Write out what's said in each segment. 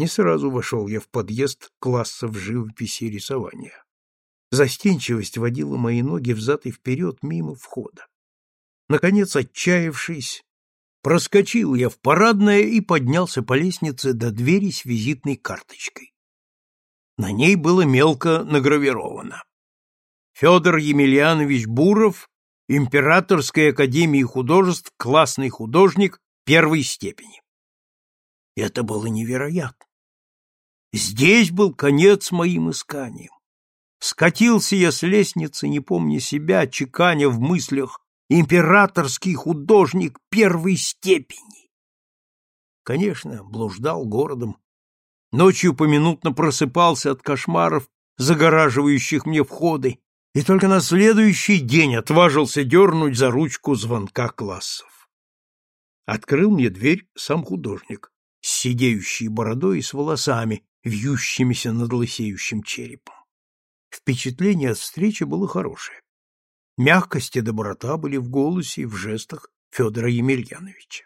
Не сразу вошел я в подъезд классов живописи и рисования. Застенчивость водила мои ноги взад и вперед мимо входа. Наконец, отчаявшись, проскочил я в парадное и поднялся по лестнице до двери с визитной карточкой. На ней было мелко награвировано. Федор Емельянович Буров, Императорской академии художеств, классный художник первой степени. Это было невероятно. Здесь был конец моим исканиям. Скатился я с лестницы, не помня себя, чеканя в мыслях императорский художник первой степени. Конечно, блуждал городом. Ночью поминутно просыпался от кошмаров, загораживающих мне входы, и только на следующий день отважился дернуть за ручку звонка классов. Открыл мне дверь сам художник, с сидеющей бородой и с волосами, вьющимися над лысеющим черепом. Впечатление от встречи было хорошее. Мягкость и доброта были в голосе и в жестах Федора Емельяновича.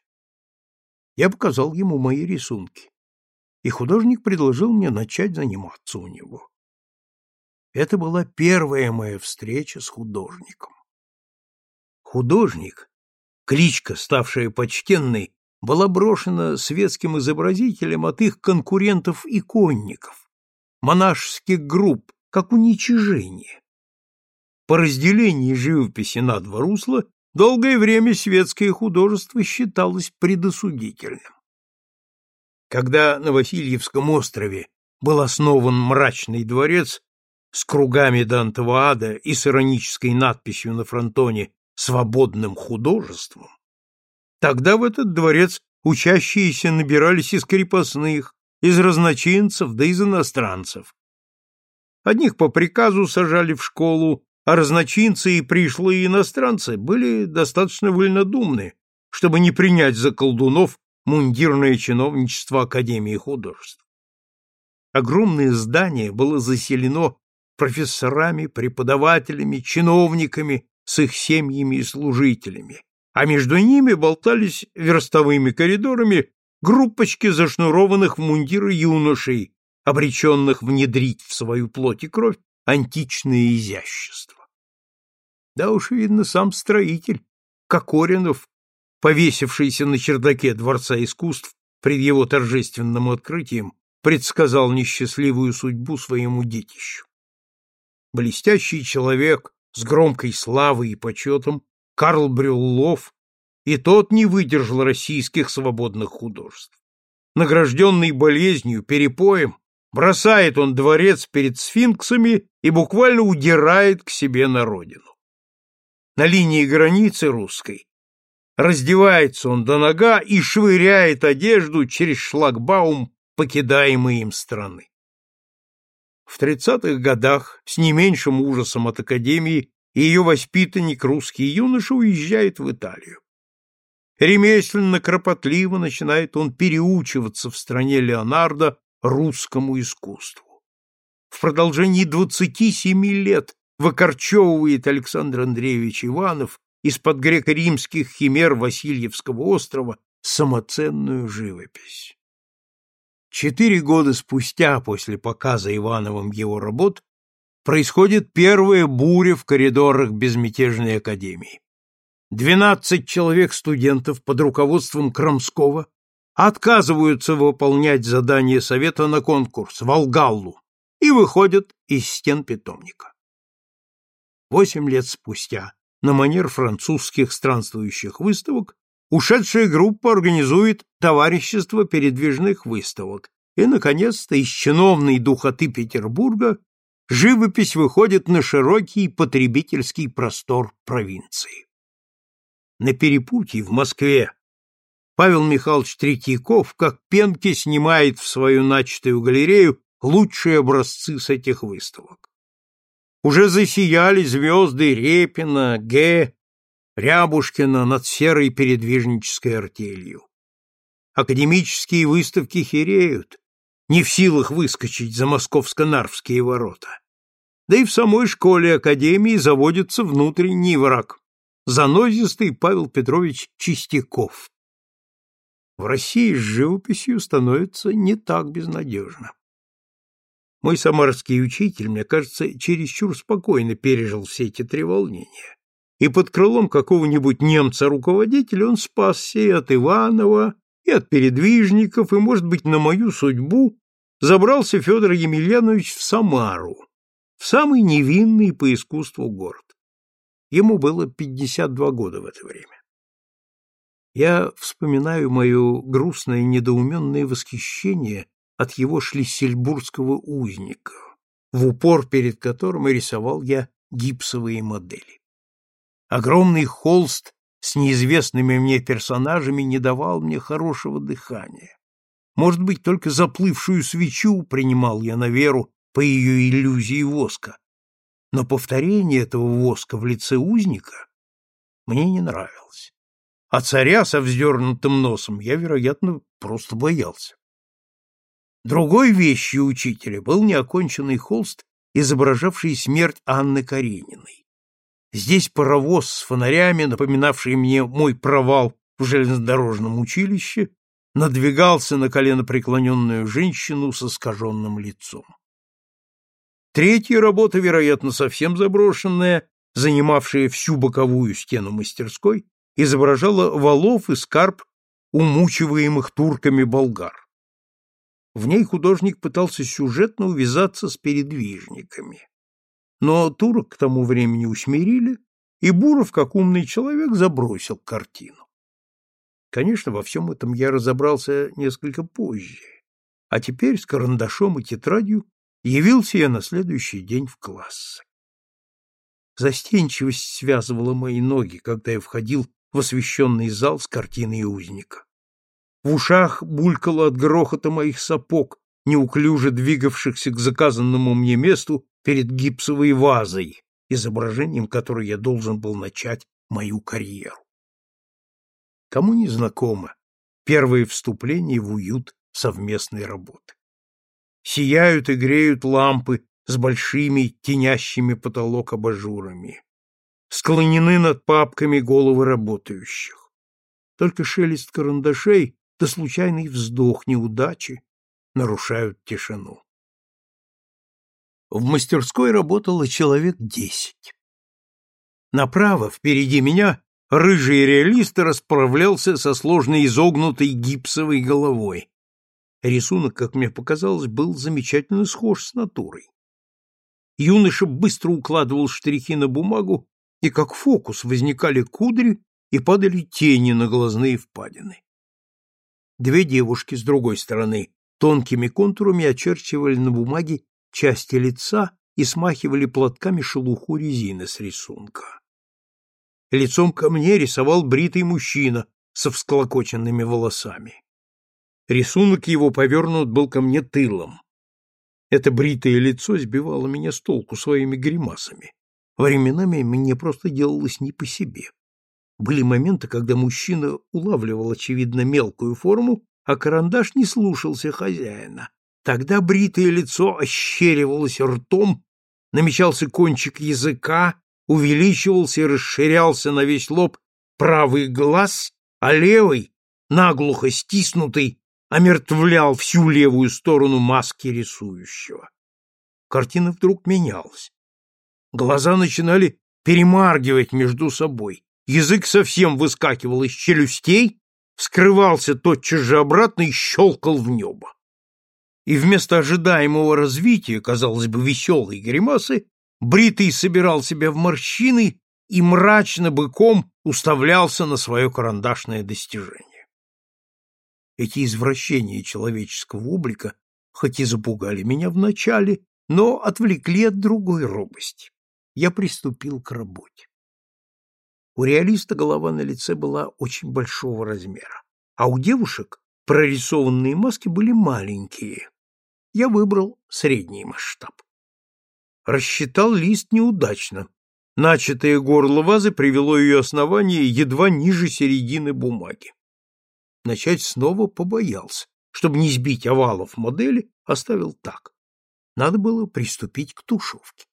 Я показал ему мои рисунки, и художник предложил мне начать заниматься у него. Это была первая моя встреча с художником. Художник, кличка, ставшая почтенной, была брошена светским изобразителям от их конкурентов-иконников, монашеских групп, как уничижение. По разделению живописи на два русла долгое время светское художество считалось предосудительным. Когда на Васильевском острове был основан мрачный дворец с кругами Дантова ада и с иронической надписью на фронтоне «Свободным художеством», тогда в этот дворец учащиеся набирались из крепостных, из разночинцев да из иностранцев. Одних по приказу сажали в школу, а разночинцы и пришлые иностранцы были достаточно вольнодумны, чтобы не принять за колдунов мундирное чиновничество Академии художеств. Огромное здание было заселено профессорами, преподавателями, чиновниками с их семьями и служителями, а между ними болтались верстовыми коридорами группочки зашнурованных в мундиры юношей, обреченных внедрить в свою плоть и кровь античное изящество. Да уж, видно, сам строитель, Кокоринов, повесившийся на чердаке Дворца искусств пред его торжественным открытием, предсказал несчастливую судьбу своему детищу. Блестящий человек с громкой славой и почетом Карл Брюллов, и тот не выдержал российских свободных художеств. Награжденный болезнью, перепоем, бросает он дворец перед сфинксами и буквально удирает к себе на родину. На линии границы русской раздевается он до нога и швыряет одежду через шлагбаум покидаемой им страны. В тридцатых годах с не меньшим ужасом от Академии ее воспитанник, русский юноша, уезжает в Италию. Ремесленно-кропотливо начинает он переучиваться в стране Леонардо русскому искусству. В продолжении двадцати семи лет выкорчевывает Александр Андреевич Иванов из-под греко-римских химер Васильевского острова самоценную живопись. Четыре года спустя после показа Ивановым его работ происходит первая буря в коридорах безмятежной академии. Двенадцать человек-студентов под руководством Крамского отказываются выполнять задание совета на конкурс Волгаллу и выходят из стен питомника. Восемь лет спустя на манер французских странствующих выставок ушедшая группа организует товарищество передвижных выставок, и, наконец-то, из чиновной духоты Петербурга живопись выходит на широкий потребительский простор провинции. На перепутье в Москве Павел Михайлович Третьяков как пенки снимает в свою начатую галерею лучшие образцы с этих выставок. Уже засияли звезды Репина, Г, Рябушкина над серой передвижнической артелью. Академические выставки хереют, не в силах выскочить за московско-нарвские ворота. Да и в самой школе Академии заводится внутренний враг – занозистый Павел Петрович Чистяков. в России с живописью становится не так безнадежно. Мой самарский учитель, мне кажется, чересчур спокойно пережил все эти три волнения. И под крылом какого-нибудь немца-руководителя он спасся и от Иванова, и от передвижников, и, может быть, на мою судьбу забрался Федор Емельянович в Самару, в самый невинный по искусству город. Ему было 52 года в это время. Я вспоминаю мое грустное недоуменное восхищение от его шлиссельбургского узника, в упор перед которым рисовал я гипсовые модели. Огромный холст с неизвестными мне персонажами не давал мне хорошего дыхания. Может быть, только заплывшую свечу принимал я на веру по ее иллюзии воска. Но повторение этого воска в лице узника мне не нравилось. А царя со вздернутым носом я, вероятно, просто боялся. Другой вещью учителя был неоконченный холст, изображавший смерть Анны Карениной. Здесь паровоз с фонарями, напоминавший мне мой провал в железнодорожном училище, надвигался на коленопреклоненную женщину с искаженным лицом. Третья работа, вероятно, совсем заброшенная, занимавшая всю боковую стену мастерской, изображала валов и скарб умучиваемых турками болгар. В ней художник пытался сюжетно увязаться с передвижниками. Но турок к тому времени усмирили, и Буров, как умный человек, забросил картину. Конечно, во всем этом я разобрался несколько позже, а теперь с карандашом и тетрадью явился я на следующий день в класс. Застенчивость связывала мои ноги, когда я входил в освещенный зал с картиной узника. В ушах булькало от грохота моих сапог, неуклюже двигавшихся к заказанному мне месту перед гипсовой вазой, изображением которой я должен был начать мою карьеру. Кому не знакомо первое вступление в уют совместной работы. Сияют и греют лампы с большими тенящими потолок абажурами. Склонены над папками головы работающих. Только шелест карандашей да случайный вздох неудачи нарушают тишину. В мастерской работало человек десять. Направо, впереди меня, рыжий реалист расправлялся со сложно изогнутой гипсовой головой. Рисунок, как мне показалось, был замечательно схож с натурой. Юноша быстро укладывал штрихи на бумагу, и как фокус возникали кудри и падали тени на глазные впадины. Две девушки с другой стороны тонкими контурами очерчивали на бумаге части лица и смахивали платками шелуху резины с рисунка. Лицом ко мне рисовал бритый мужчина со всклокоченными волосами. Рисунок его повернут был ко мне тылом. Это бритое лицо сбивало меня с толку своими гримасами. Временами мне просто делалось не по себе. Были моменты, когда мужчина улавливал, очевидно, мелкую форму, а карандаш не слушался хозяина. Тогда бритое лицо ощеривалось ртом, намечался кончик языка, увеличивался и расширялся на весь лоб правый глаз, а левый, наглухо стиснутый, омертвлял всю левую сторону маски рисующего. Картина вдруг менялась. Глаза начинали перемаргивать между собой. Язык совсем выскакивал из челюстей, скрывался тотчас же обратно и щелкал в небо. И вместо ожидаемого развития, казалось бы, веселой гримасы, Бритый собирал себя в морщины и мрачно быком уставлялся на свое карандашное достижение. Эти извращения человеческого облика хоть и запугали меня вначале, но отвлекли от другой робости. Я приступил к работе. У реалиста голова на лице была очень большого размера, а у девушек прорисованные маски были маленькие. Я выбрал средний масштаб. Рассчитал лист неудачно. Начатое горло вазы привело ее основание едва ниже середины бумаги. Начать снова побоялся. Чтобы не сбить овалов модели, оставил так. Надо было приступить к тушевке.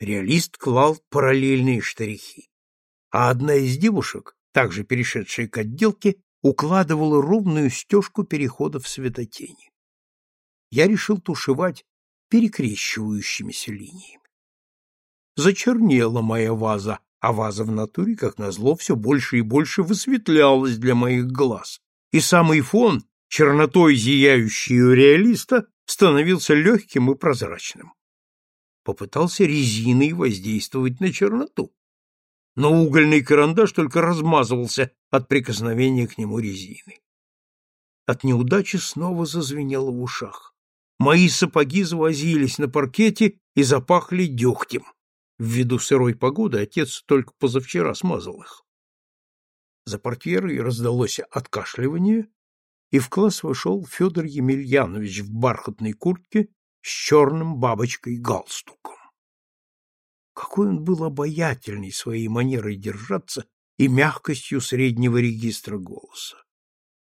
Реалист клал параллельные штрихи а одна из девушек, также перешедшая к отделке, укладывала ровную стежку перехода в светотени. Я решил тушевать перекрещивающимися линиями. Зачернела моя ваза, а ваза в натуре, как назло, все больше и больше высветлялась для моих глаз, и самый фон, чернотой зияющий у реалиста, становился легким и прозрачным. Попытался резиной воздействовать на черноту, но угольный карандаш только размазывался от прикосновения к нему резины. От неудачи снова зазвенело в ушах. Мои сапоги завозились на паркете и запахли дегтем. Ввиду сырой погоды отец только позавчера смазал их. За портьерой раздалось откашливание, и в класс вошел Федор Емельянович в бархатной куртке с черным бабочкой-галстуком. Какой он был обаятельный своей манерой держаться и мягкостью среднего регистра голоса.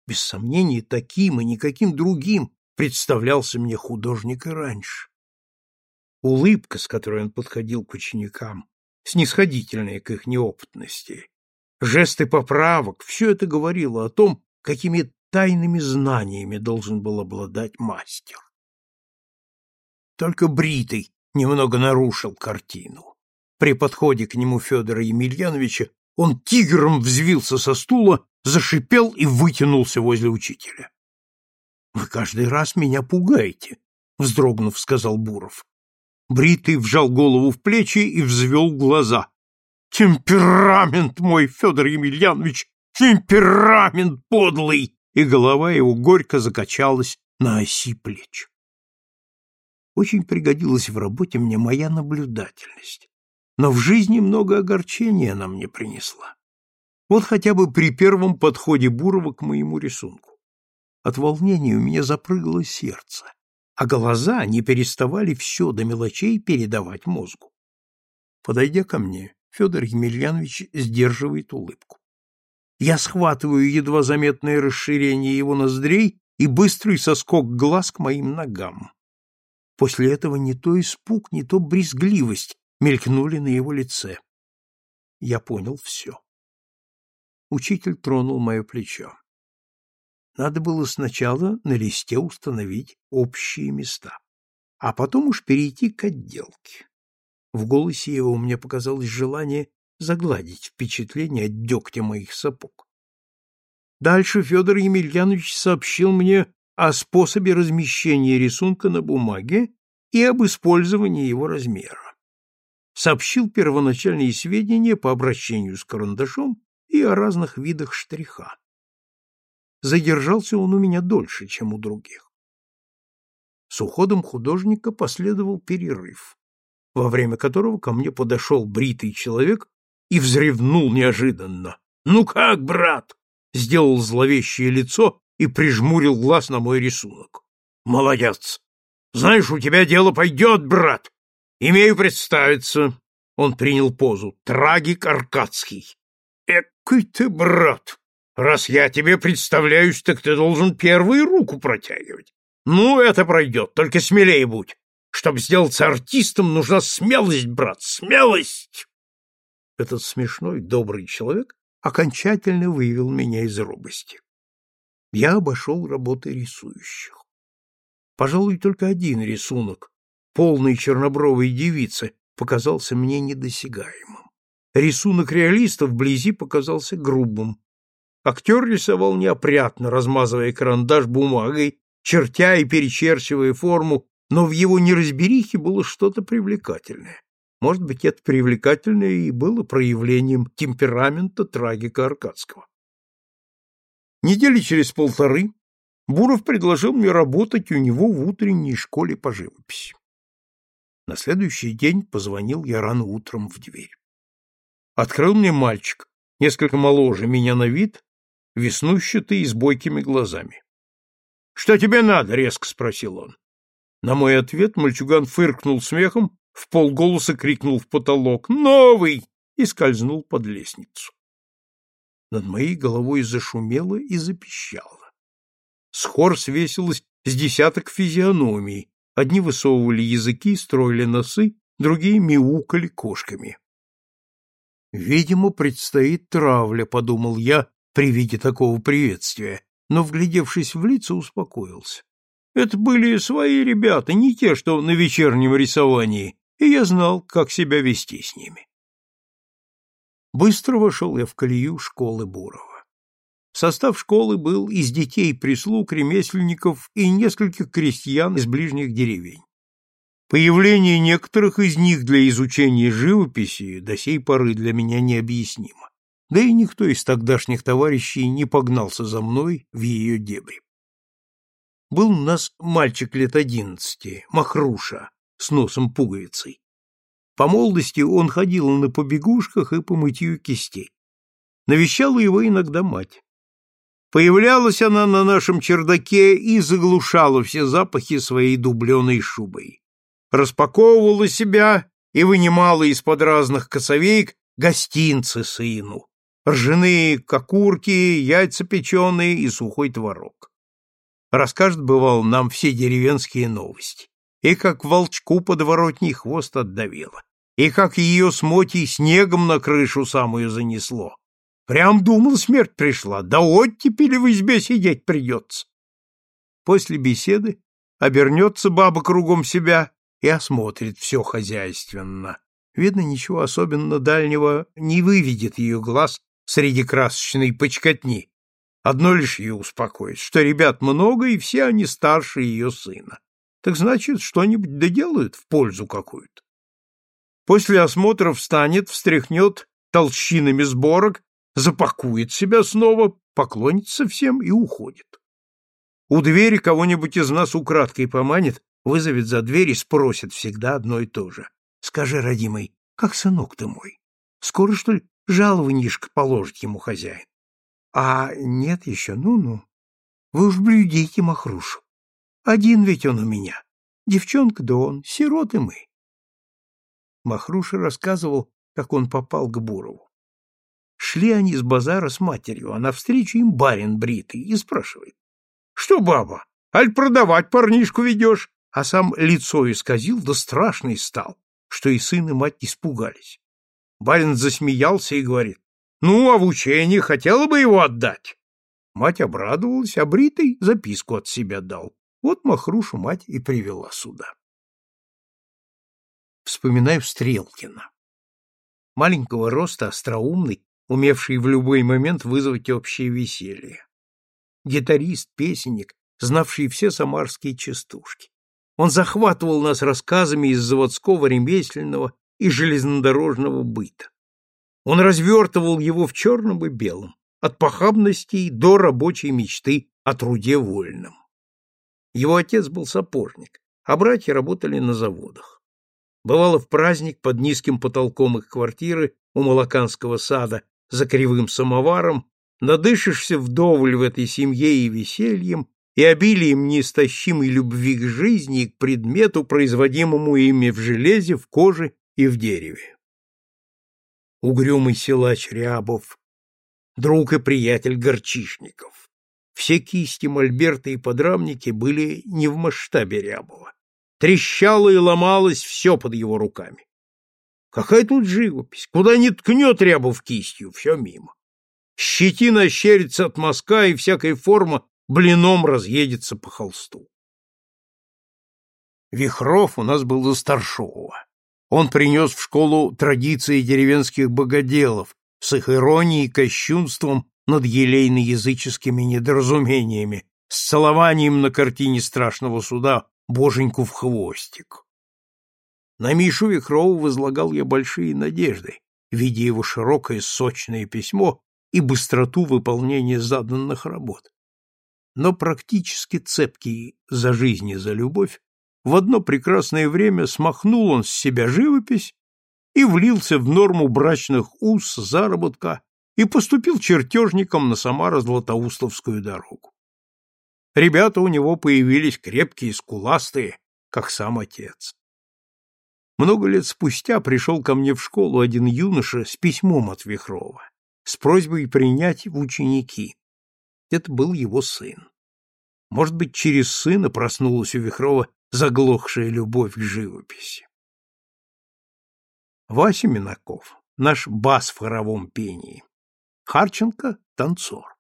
Без сомнения, таким и никаким другим представлялся мне художник и раньше. Улыбка, с которой он подходил к ученикам, снисходительная к их неопытности, жесты поправок, все это говорило о том, какими тайными знаниями должен был обладать мастер. Только Бритый немного нарушил картину. При подходе к нему Федора Емельяновича он тигром взвился со стула, зашипел и вытянулся возле учителя. — Вы каждый раз меня пугаете, — вздрогнув, сказал Буров. Бритый вжал голову в плечи и взвел глаза. «Темперамент мой, Федор Емельянович, темперамент подлый!» И голова его горько закачалась на оси плеч. Очень пригодилась в работе мне моя наблюдательность, но в жизни много огорчения она мне принесла. Вот хотя бы при первом подходе Бурова к моему рисунку. От волнения у меня запрыгало сердце а глаза не переставали все до мелочей передавать мозгу. Подойдя ко мне, Федор Емельянович сдерживает улыбку. Я схватываю едва заметное расширение его ноздрей и быстрый соскок глаз к моим ногам. После этого не то испуг, не то брезгливость мелькнули на его лице. Я понял все. Учитель тронул мое плечо. Надо было сначала на листе установить общие места, а потом уж перейти к отделке. В голосе его мне показалось желание загладить впечатление от дегтя моих сапог. Дальше Федор Емельянович сообщил мне о способе размещения рисунка на бумаге и об использовании его размера. Сообщил первоначальные сведения по обращению с карандашом и о разных видах штриха задержался он у меня дольше, чем у других. С уходом художника последовал перерыв, во время которого ко мне подошел бритый человек и взревнул неожиданно. «Ну как, брат?» — сделал зловещее лицо и прижмурил глаз на мой рисунок. «Молодец! Знаешь, у тебя дело пойдет, брат! Имею представиться!» Он принял позу. «Трагик Аркадский!» «Экой ты, брат! Раз я тебе представляюсь, так ты должен первую руку протягивать. Ну, это пройдет, только смелее будь. Чтобы сделаться артистом, нужна смелость, брат, смелость!» Этот смешной, добрый человек окончательно вывел меня из робости. Я обошел работы рисующих. Пожалуй, только один рисунок, полной чернобровой девицы, показался мне недосягаемым. Рисунок реалиста вблизи показался грубым, Актер рисовал неопрятно, размазывая карандаш бумагой, чертя и перечерчивая форму, но в его неразберихе было что-то привлекательное. Может быть, это привлекательное и было проявлением темперамента трагика Аркадского. Недели через полторы Буров предложил мне работать у него в утренней школе по живописи. На следующий день позвонил я рано утром в дверь. Открыл мне мальчик, несколько моложе меня на вид, веснущатый и с бойкими глазами. — Что тебе надо? — резко спросил он. На мой ответ мальчуган фыркнул смехом, в полголоса крикнул в потолок «Новый!» и скользнул под лестницу. Над моей головой зашумело и запищало. С хор свесилось с десяток физиономий. Одни высовывали языки, строили носы, другие мяукали кошками. «Видимо, предстоит травля», — подумал я, при виде такого приветствия, но, вглядевшись в лица, успокоился. Это были свои ребята, не те, что на вечернем рисовании, и я знал, как себя вести с ними. Быстро вошел я в колею школы Бурова. Состав школы был из детей прислуг, ремесленников и нескольких крестьян из ближних деревень. Появление некоторых из них для изучения живописи до сей поры для меня необъяснимо. Да и никто из тогдашних товарищей не погнался за мной в ее дебри. Был у нас мальчик лет одиннадцати, Махруша, с носом пуговицей. По молодости он ходил на побегушках и по мытью кистей. Навещала его иногда мать. Появлялась она на нашем чердаке и заглушала все запахи своей дубленой шубой. Распаковывала себя и вынимала из-под разных косовеек гостинцы сыну, ржаные кокурки, яйца печеные и сухой творог. Расскажет, бывал, нам все деревенские новости. И как волчку подворотний хвост отдавило, и как ее с Мотей снегом на крышу самую занесло, Прям думал, смерть пришла, да оттепели в избе сидеть придется. После беседы обернется баба кругом себя и осмотрит все хозяйственно. Видно, ничего особенно дальнего не выведет ее глаз среди красочной почкотни. Одно лишь ее успокоит, что ребят много, и все они старше ее сына. Так значит, что-нибудь доделают в пользу какую-то. После осмотра встанет, встряхнет толщинами сборок запакует себя снова, поклонится всем и уходит. У двери кого-нибудь из нас украдкой поманит, вызовет за дверь и спросит всегда одно и то же. Скажи, родимый, как сынок ты мой? Скоро, что ли, жалованишко положит ему хозяин? А нет еще, ну-ну. Вы уж блюдите Махрушу. Один ведь он у меня. Девчонка да он, сироты мы. Махруша рассказывал, как он попал к Бурову. Шли они с базара с матерью, а навстречу им барин бритый и спрашивает. — Что, баба, аль продавать парнишку ведешь? А сам лицо исказил, да страшный стал, что и сын, и мать испугались. Барин засмеялся и говорит. — Ну, а в учении хотела бы его отдать. Мать обрадовалась, а бритый записку от себя дал. Вот Махрушу мать и привела сюда. Вспоминаю Стрелкина. Маленького роста, остроумный, умевший в любой момент вызвать общее веселье. Гитарист, песенник, знавший все самарские частушки. Он захватывал нас рассказами из заводского, ремесленного и железнодорожного быта. Он развертывал его в черном и белом, от похабностей до рабочей мечты о труде вольном. Его отец был сапожник, а братья работали на заводах. Бывало в праздник под низким потолком их квартиры у Малаканского сада за кривым самоваром, надышишься вдоволь в этой семье и весельем, и обилием неистощимой любви к жизни и к предмету, производимому ими в железе, в коже и в дереве. Угрюмый силач Рябов, друг и приятель Горчишников. Все кисти, мольберты и подрамники были не в масштабе Рябова. Трещало и ломалось все под его руками. Какая тут живопись? Куда ни ткнет Рябов кистью, все мимо. Щетина щерится от мазка, и всякая форма блином разъедется по холсту. Вихров у нас был за старшего. Он принес в школу традиции деревенских богоделов с их иронией и кощунством над елейно-языческими недоразумениями, с целованием на картине страшного суда боженьку в хвостик. На Мишу Вихрову возлагал я большие надежды, видя его широкое сочное письмо и быстроту выполнения заданных работ. Но практически цепкий за жизнь и за любовь, в одно прекрасное время смахнул он с себя живопись и влился в норму брачных уз, заработка и поступил чертежником на Самаро-Златоустовскую дорогу. Ребята у него появились крепкие, скуластые, как сам отец. Много лет спустя пришел ко мне в школу один юноша с письмом от Вихрова, с просьбой принять в ученики. Это был его сын. Может быть, через сына проснулась у Вихрова заглохшая любовь к живописи. Вася Минаков, наш бас в хоровом пении. Харченко — танцор.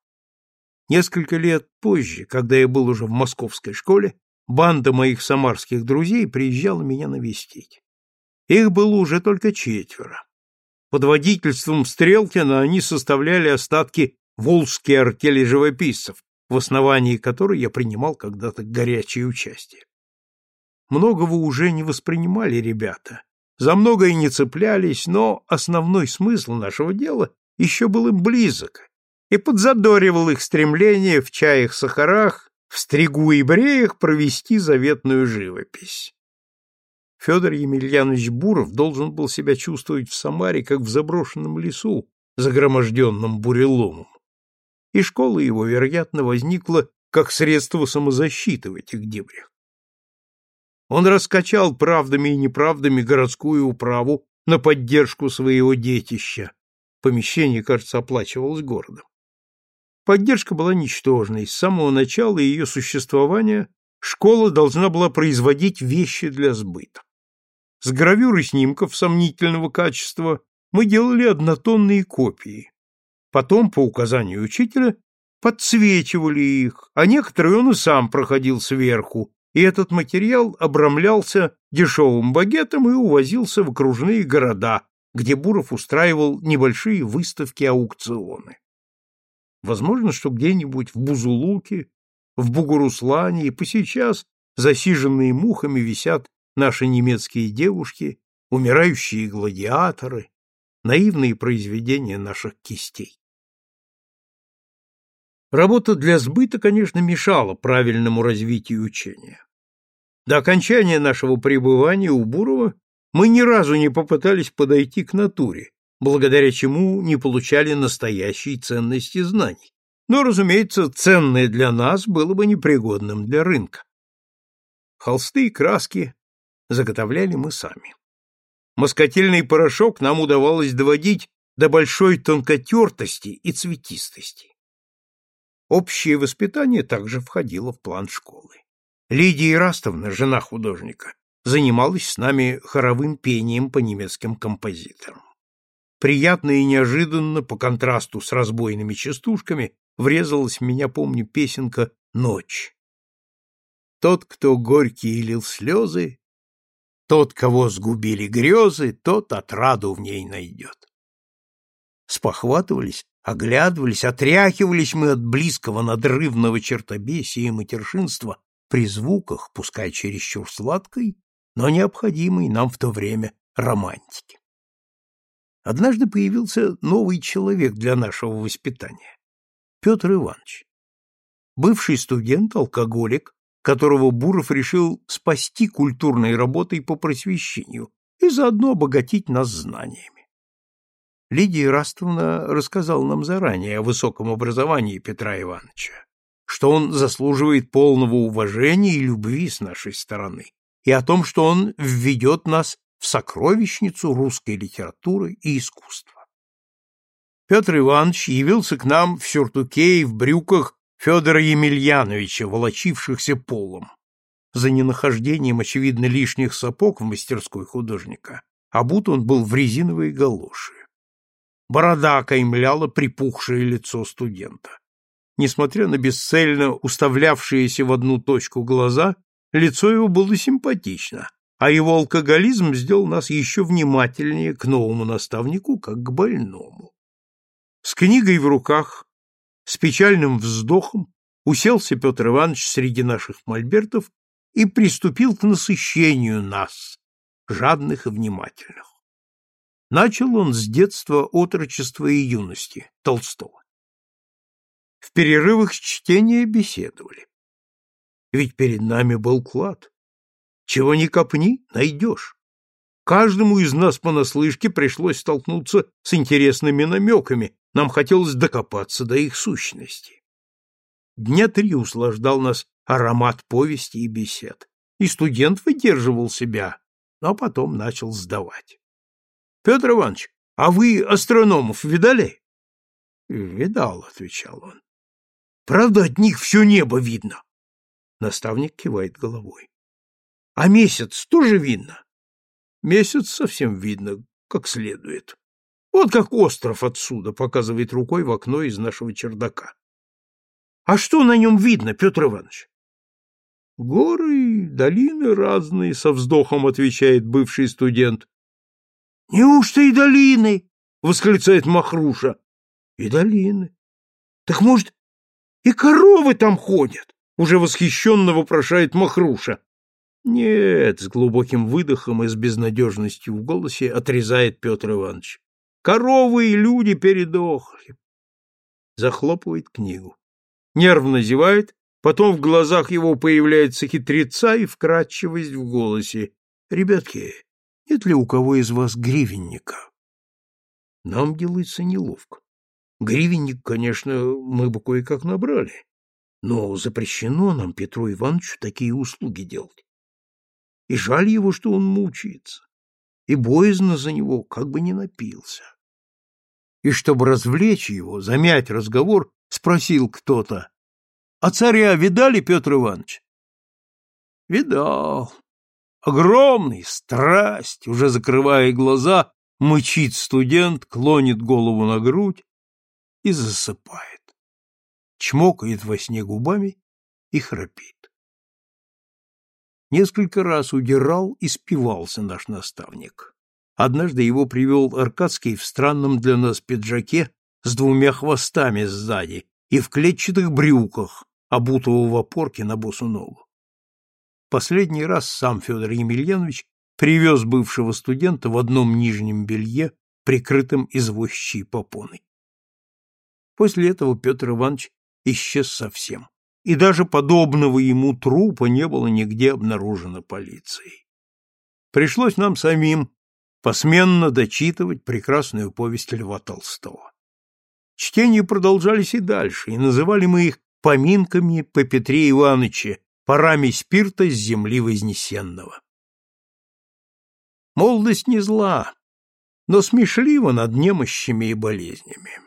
Несколько лет позже, когда я был уже в московской школе, банда моих самарских друзей приезжала меня навестить. Их было уже только четверо. Под водительством Стрелкина они составляли остатки волжской артели живописцев, в основании которой я принимал когда-то горячее участие. Многого уже не воспринимали ребята, за многое не цеплялись, но основной смысл нашего дела еще был им близок и подзадоривал их стремление в чаях-сахарах, в стригу и бреях провести заветную живопись. Федор Емельянович Буров должен был себя чувствовать в Самаре, как в заброшенном лесу, загроможденном буреломом. И школа его, вероятно, возникла как средство самозащиты в этих дебрях. Он раскачал правдами и неправдами городскую управу на поддержку своего детища. Помещение, кажется, оплачивалось городом. Поддержка была ничтожной. С самого начала ее существования школа должна была производить вещи для сбыта. С гравюры снимков сомнительного качества мы делали однотонные копии. Потом, по указанию учителя, подсвечивали их, а некоторые он и сам проходил сверху, и этот материал обрамлялся дешевым багетом и увозился в окружные города, где Буров устраивал небольшие выставки-аукционы. Возможно, что где-нибудь в Бузулуке, в Бугуруслане и посейчас засиженные мухами висят наши немецкие девушки, умирающие гладиаторы, наивные произведения наших кистей. Работа для сбыта, конечно, мешала правильному развитию учения. До окончания нашего пребывания у Бурова мы ни разу не попытались подойти к натуре, благодаря чему не получали настоящей ценности знаний. Но, разумеется, ценное для нас было бы непригодным для рынка. Холсты и краски заготовляли мы сами. Москотельный порошок нам удавалось доводить до большой тонкотертости и цветистости. Общее воспитание также входило в план школы. Лидия Ирастовна, жена художника, занималась с нами хоровым пением по немецким композиторам. Приятно и неожиданно, по контрасту с разбойными частушками, врезалась в меня, помню, песенка «Ночь». Тот, кто горький лил слезы, тот, кого сгубили грезы, тот отраду в ней найдет. Спохватывались, оглядывались, отряхивались мы от близкого надрывного чертобесия и матершинства, при звуках, пускай чересчур сладкой, но необходимой нам в то время романтики. Однажды появился новый человек для нашего воспитания — Петр Иванович. Бывший студент, алкоголик, которого Буров решил спасти культурной работой по просвещению и заодно обогатить нас знаниями. Лидия Растовна рассказала нам заранее о высоком образовании Петра Ивановича что он заслуживает полного уважения и любви с нашей стороны, и о том, что он введет нас в сокровищницу русской литературы и искусства. Петр Иванович явился к нам в сюртуке и в брюках Федора Емельяновича, волочившихся полом. За ненахождением, очевидно, лишних сапог в мастерской художника, обут он был в резиновые галоши. Борода каймляла припухшее лицо студента. Несмотря на бесцельно уставлявшиеся в одну точку глаза, лицо его было симпатично, а его алкоголизм сделал нас еще внимательнее к новому наставнику, как к больному. С книгой в руках, с печальным вздохом, уселся Петр Иванович среди наших мольбертов и приступил к насыщению нас, жадных и внимательных. Начал он с детства, отрочества и юности Толстого. В перерывах чтения беседовали. Ведь перед нами был клад. Чего ни копни, найдешь. Каждому из нас понаслышке пришлось столкнуться с интересными намеками, нам хотелось докопаться до их сущности. Дня три услаждал нас аромат повести и бесед, и студент выдерживал себя, но потом начал сдавать. — Петр Иванович, а вы астрономов видали? — Видал, — отвечал он. Правда, от них все небо видно? Наставник кивает головой. А месяц тоже видно? Месяц совсем видно, как следует. Вот как остров отсюда, показывает рукой в окно из нашего чердака. А что на нем видно, Петр Иванович? Горы, долины разные, со вздохом отвечает бывший студент. Неужто и долины? восклицает Махруша. И долины. Так может, и коровы там ходят? Уже восхищенно вопрошает Махруша. Нет, с глубоким выдохом и с безнадежностью в голосе отрезает Петр Иванович. Коровы и люди передохли. Захлопывает книгу. Нервно зевает, потом в глазах его появляется хитреца и вкрадчивость в голосе. Ребятки, нет ли у кого из вас гривенника? Нам делается неловко. Гривенник, конечно, мы бы кое-как набрали, но запрещено нам Петру Ивановичу такие услуги делать. И жаль его, что он мучается, и боязно за него, как бы не напился. И чтобы развлечь его, замять разговор, спросил кто-то, «А царя видали, Петр Иванович?» «Видал. Огромный, страсть, уже закрывая глаза, мычит студент, клонит голову на грудь и засыпает. Чмокает во сне губами и храпит. Несколько раз удирал и спивался наш наставник. Однажды его привел Аркадский в странном для нас пиджаке с двумя хвостами сзади и в клетчатых брюках, обутого в опорке на босу ногу. Последний раз сам Федор Емельянович привез бывшего студента в одном нижнем белье, прикрытом извозчей попоной. После этого Петр Иванович исчез совсем, и даже подобного ему трупа не было нигде обнаружено полицией. Пришлось нам самим посменно дочитывать прекрасную повесть Льва Толстого. Чтения продолжались и дальше, и называли мы их поминками по Петре Ивановиче, парами спирта с земли Вознесенного. Молодость не зла, но смешлива над немощами и болезнями.